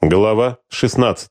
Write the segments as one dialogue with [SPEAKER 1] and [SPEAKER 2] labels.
[SPEAKER 1] Глава 16.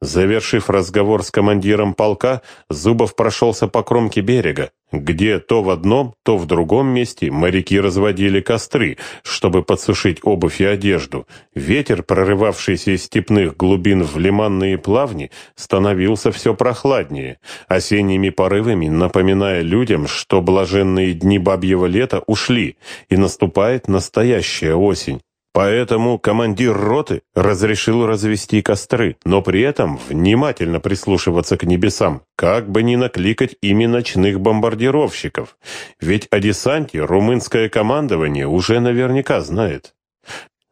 [SPEAKER 1] Завершив разговор с командиром полка, Зубов прошелся по кромке берега, где то в одном, то в другом месте моряки разводили костры, чтобы подсушить обувь и одежду. Ветер, прорывавшийся из степных глубин в лиманные плавни, становился все прохладнее, осенними порывами напоминая людям, что блаженные дни бабьего лета ушли, и наступает настоящая осень. Поэтому командир роты разрешил развести костры, но при этом внимательно прислушиваться к небесам, как бы не накликать ими ночных бомбардировщиков. Ведь о десанте румынское командование уже наверняка знает.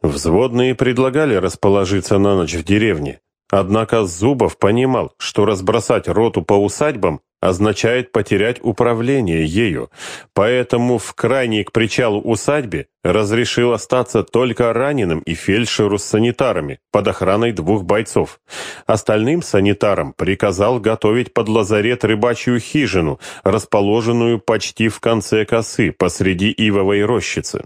[SPEAKER 1] Взводные предлагали расположиться на ночь в деревне, Однако Зубов понимал, что разбросать роту по усадьбам означает потерять управление ею, поэтому в крайней к причалу усадьбе разрешил остаться только раненым и фельдшеру с санитарами под охраной двух бойцов. Остальным санитарам приказал готовить под лазарет рыбачью хижину, расположенную почти в конце косы посреди ивовой рощицы.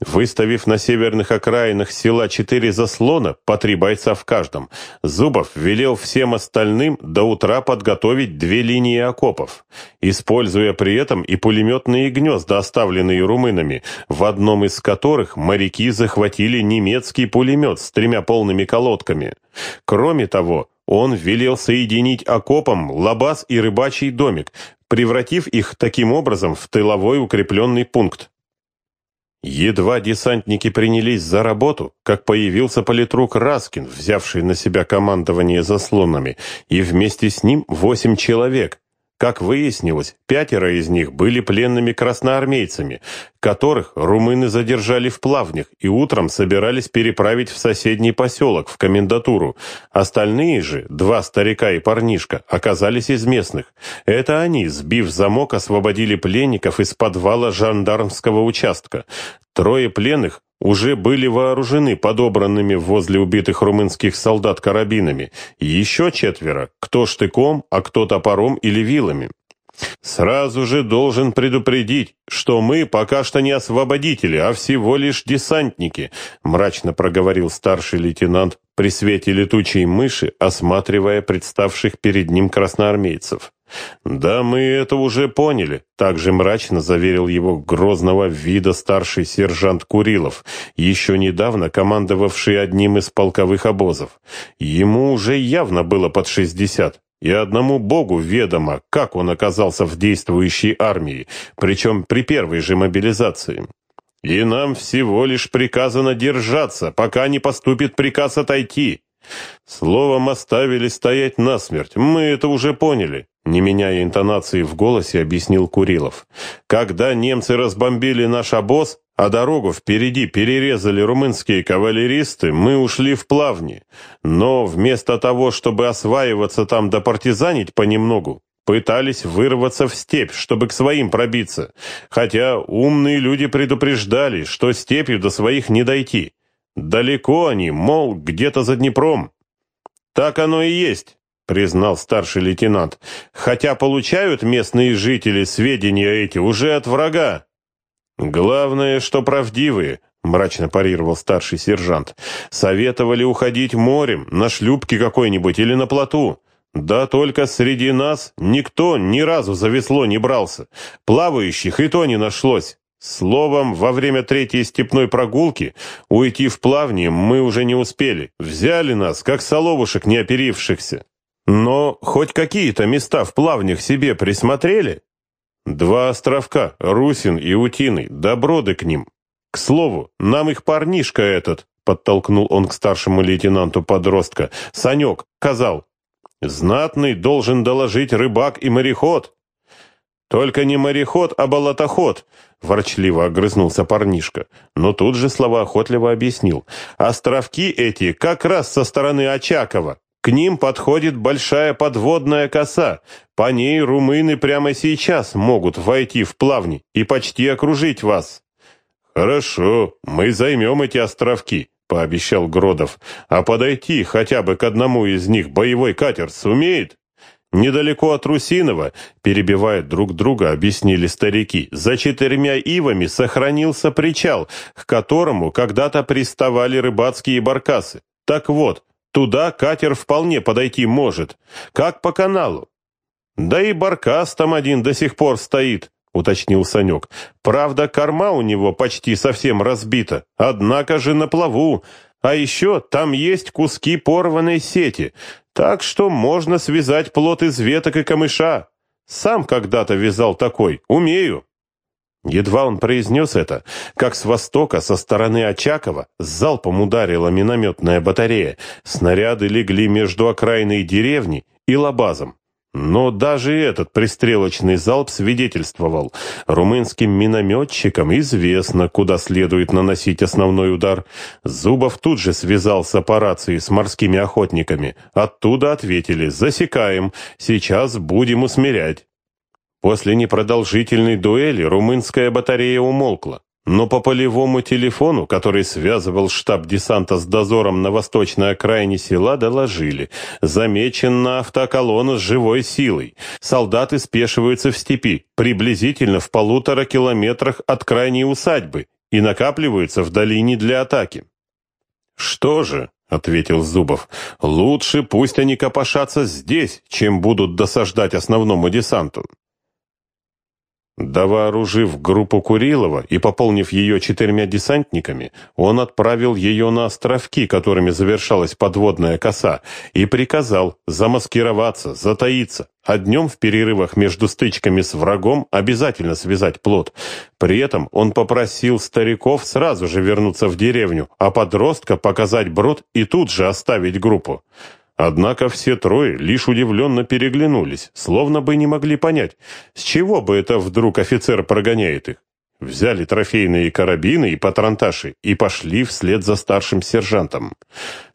[SPEAKER 1] Выставив на северных окраинах села четыре заслона, по три бойца в каждом, Зубов велел всем остальным до утра подготовить две линии окопов, используя при этом и пулеметные гнезда, оставленные румынами, в одном из которых моряки захватили немецкий пулемет с тремя полными колодками. Кроме того, он велел соединить окопом лабаз и рыбачий домик, превратив их таким образом в тыловой укрепленный пункт. Едва десантники принялись за работу, как появился политрук Раскин, взявший на себя командование заслонами, и вместе с ним восемь человек, как выяснилось, пятеро из них были пленными красноармейцами, которых румыны задержали в плавнях и утром собирались переправить в соседний поселок, в комендатуру. Остальные же, два старика и парнишка, оказались из местных. Это они, сбив замок, освободили пленников из подвала жандармского участка. Трое пленных уже были вооружены подобранными возле убитых румынских солдат карабинами, и еще четверо, кто штыком, а кто топором или вилами. «Сразу же должен предупредить, что мы пока что не освободители, а всего лишь десантники», мрачно проговорил старший лейтенант при свете летучей мыши, осматривая представших перед ним красноармейцев. «Да мы это уже поняли», — также мрачно заверил его грозного вида старший сержант Курилов, еще недавно командовавший одним из полковых обозов. Ему уже явно было под шестьдесят, и одному богу ведомо, как он оказался в действующей армии, причем при первой же мобилизации. «И нам всего лишь приказано держаться, пока не поступит приказ отойти». Словом, оставили стоять насмерть, мы это уже поняли. Не меняя интонации в голосе, объяснил Курилов. Когда немцы разбомбили наш обоз, а дорогу впереди перерезали румынские кавалеристы, мы ушли в плавни. Но вместо того, чтобы осваиваться там да партизанить понемногу, пытались вырваться в степь, чтобы к своим пробиться. Хотя умные люди предупреждали, что степью до своих не дойти. Далеко они, мол, где-то за Днепром. Так оно и есть признал старший лейтенант, хотя получают местные жители сведения эти уже от врага. Главное, что правдивые, мрачно парировал старший сержант. Советовали уходить морем, на шлюпке какой-нибудь или на плоту. Да только среди нас никто ни разу за весло не брался. Плавающих и то не нашлось. Словом, во время третьей степной прогулки уйти в плавни мы уже не успели. Взяли нас, как соловушек неоперившихся. Но хоть какие-то места в плавнях себе присмотрели? Два островка, Русин и Утиный, доброды к ним. К слову, нам их парнишка этот, подтолкнул он к старшему лейтенанту подростка, Санек, казал. Знатный должен доложить рыбак и мореход. Только не мореход, а болотоход, ворчливо огрызнулся парнишка, но тут же слова охотливо объяснил. Островки эти как раз со стороны Очакова. К ним подходит большая подводная коса. По ней румыны прямо сейчас могут войти в плавни и почти окружить вас. Хорошо, мы займем эти островки, пообещал Гродов. А подойти хотя бы к одному из них боевой катер сумеет? Недалеко от Русинова, перебивая друг друга, объяснили старики, за четырьмя ивами сохранился причал, к которому когда-то приставали рыбацкие баркасы. Так вот, туда катер вполне подойти может, как по каналу. Да и баркас там один до сих пор стоит, уточнил Санек. Правда, корма у него почти совсем разбита, однако же на плаву. А еще там есть куски порванной сети, так что можно связать плот из веток и камыша. Сам когда-то вязал такой, умею. Едва он произнес это, как с востока, со стороны Очакова, с залпом ударила минометная батарея. Снаряды легли между окраиной деревни и лабазом. Но даже этот пристрелочный залп свидетельствовал. Румынским минометчикам известно, куда следует наносить основной удар. Зубов тут же связался по рации с морскими охотниками. Оттуда ответили «Засекаем, сейчас будем усмирять». После непродолжительной дуэли румынская батарея умолкла. Но по полевому телефону, который связывал штаб десанта с дозором на восточной окраине села, доложили. Замечена автоколонна с живой силой. Солдаты спешиваются в степи, приблизительно в полутора километрах от крайней усадьбы, и накапливаются в долине для атаки. «Что же?» — ответил Зубов. «Лучше пусть они копошатся здесь, чем будут досаждать основному десанту». Довооружив группу Курилова и пополнив ее четырьмя десантниками, он отправил ее на островки, которыми завершалась подводная коса, и приказал замаскироваться, затаиться, а днем в перерывах между стычками с врагом обязательно связать плот. При этом он попросил стариков сразу же вернуться в деревню, а подростка показать брод и тут же оставить группу. Однако все трое лишь удивленно переглянулись, словно бы не могли понять, с чего бы это вдруг офицер прогоняет их. Взяли трофейные карабины и патронташи и пошли вслед за старшим сержантом.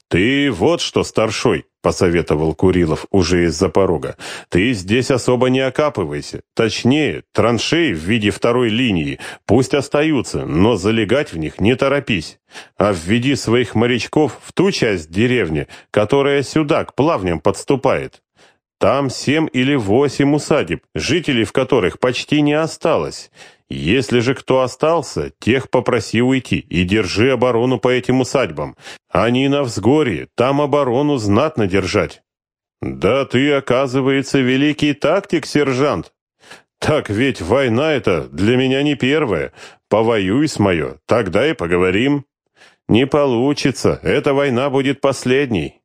[SPEAKER 1] «Ты вот что, старшой!» — посоветовал Курилов уже из-за порога. «Ты здесь особо не окапывайся. Точнее, траншеи в виде второй линии пусть остаются, но залегать в них не торопись. А введи своих морячков в ту часть деревни, которая сюда, к плавням, подступает. Там семь или восемь усадеб, жителей в которых почти не осталось. Если же кто остался, тех попроси уйти и держи оборону по этим усадьбам. Они на взгорье, там оборону знатно держать. Да ты, оказывается, великий тактик, сержант. Так ведь война это для меня не первая. Повоюй с мое, тогда и поговорим. Не получится, эта война будет последней.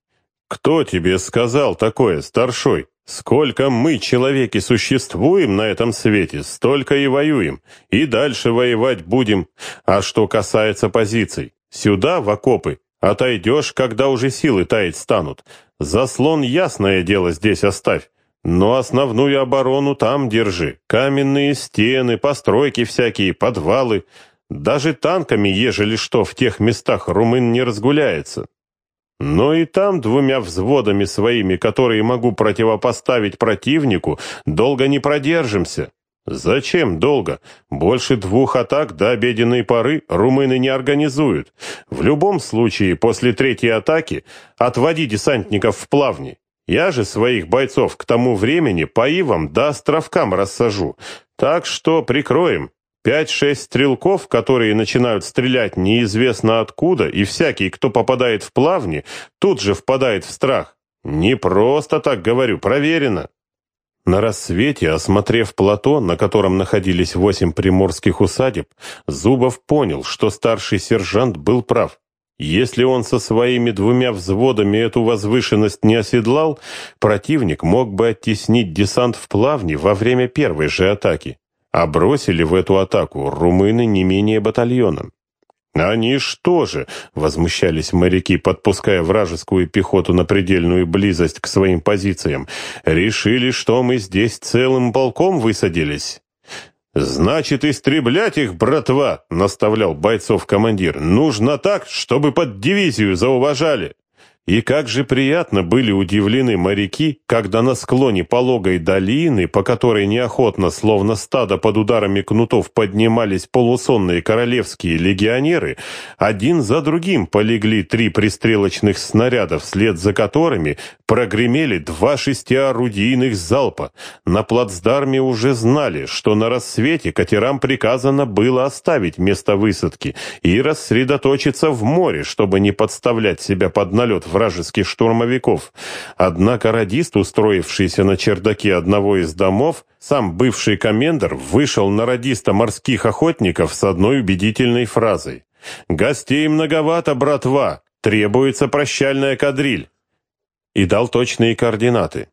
[SPEAKER 1] Кто тебе сказал такое, старшой? Сколько мы, человеки, существуем на этом свете, столько и воюем, и дальше воевать будем. А что касается позиций, сюда, в окопы, отойдешь, когда уже силы таять станут. Заслон, ясное дело, здесь оставь. Но основную оборону там держи. Каменные стены, постройки всякие, подвалы. Даже танками, ежели что, в тех местах румын не разгуляется. Но и там двумя взводами своими, которые могу противопоставить противнику, долго не продержимся. Зачем долго? Больше двух атак до обеденной поры румыны не организуют. В любом случае, после третьей атаки отводи десантников в плавни. Я же своих бойцов к тому времени по ивам да островкам рассажу. Так что прикроем. Пять-шесть стрелков, которые начинают стрелять неизвестно откуда, и всякий, кто попадает в плавни, тут же впадает в страх. Не просто так говорю, проверено. На рассвете, осмотрев плато, на котором находились восемь приморских усадеб, Зубов понял, что старший сержант был прав. Если он со своими двумя взводами эту возвышенность не оседлал, противник мог бы оттеснить десант в плавни во время первой же атаки а бросили в эту атаку румыны не менее батальона. «Они что же?» — возмущались моряки, подпуская вражескую пехоту на предельную близость к своим позициям. «Решили, что мы здесь целым полком высадились?» «Значит, истреблять их, братва!» — наставлял бойцов командир. «Нужно так, чтобы под дивизию зауважали. И как же приятно были удивлены моряки, когда на склоне пологой долины, по которой неохотно, словно стадо под ударами кнутов, поднимались полусонные королевские легионеры, один за другим полегли три пристрелочных снаряда, вслед за которыми прогремели два шестиорудийных залпа. На плацдарме уже знали, что на рассвете катерам приказано было оставить место высадки и рассредоточиться в море, чтобы не подставлять себя под налет в вражеских штурмовиков. Однако радист, устроившийся на чердаке одного из домов, сам бывший комендор, вышел на радиста морских охотников с одной убедительной фразой. «Гостей многовато, братва! Требуется прощальная кадриль!» И дал точные координаты.